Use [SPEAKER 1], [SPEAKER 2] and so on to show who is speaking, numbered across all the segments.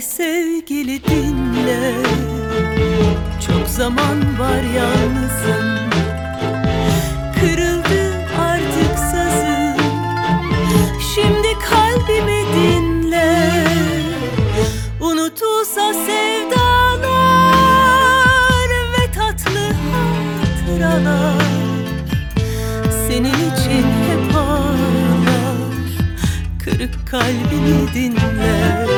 [SPEAKER 1] Sevgili dinle. Çok zaman var yalnızım. Kırıldı artık sazım. Şimdi kalbimi dinle. Unutulsa sevdalar Ve tatlı hatıralar. Senin için hep ağlar. Kırık kalbimi dinle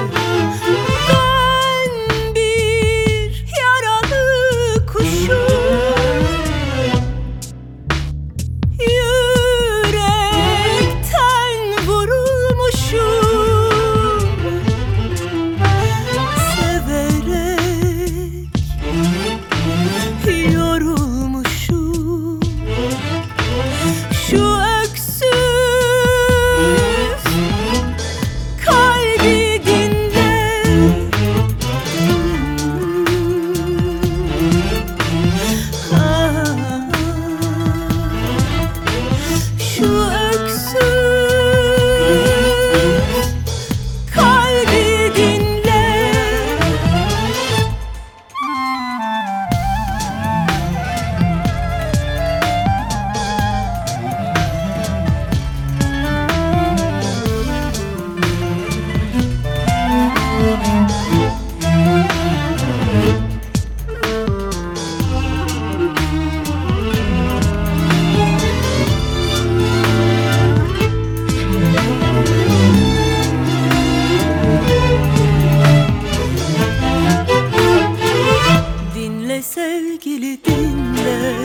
[SPEAKER 1] dinle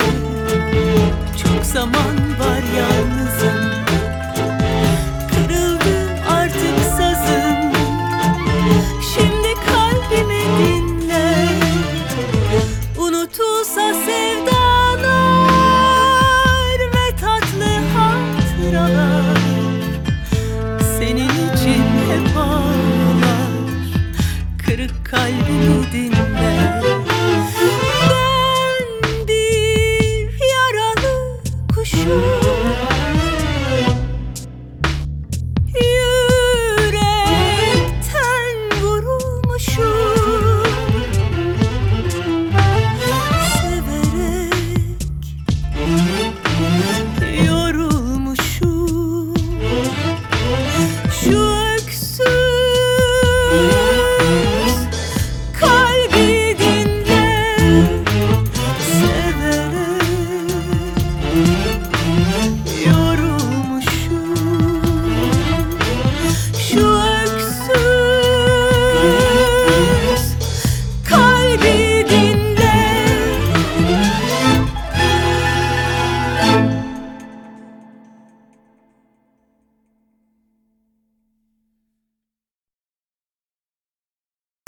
[SPEAKER 1] Çok zaman var yalnızım. Kırıldı artık sazım. Şimdi kalbimi dinle. Unutulsa sevdalar Ve tatlı hatıralar. Senin için hep ağlar. Kırık kalbimi dinle Thank you.